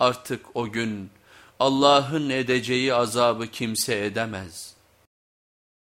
Artık o gün Allah'ın edeceği azabı kimse edemez.''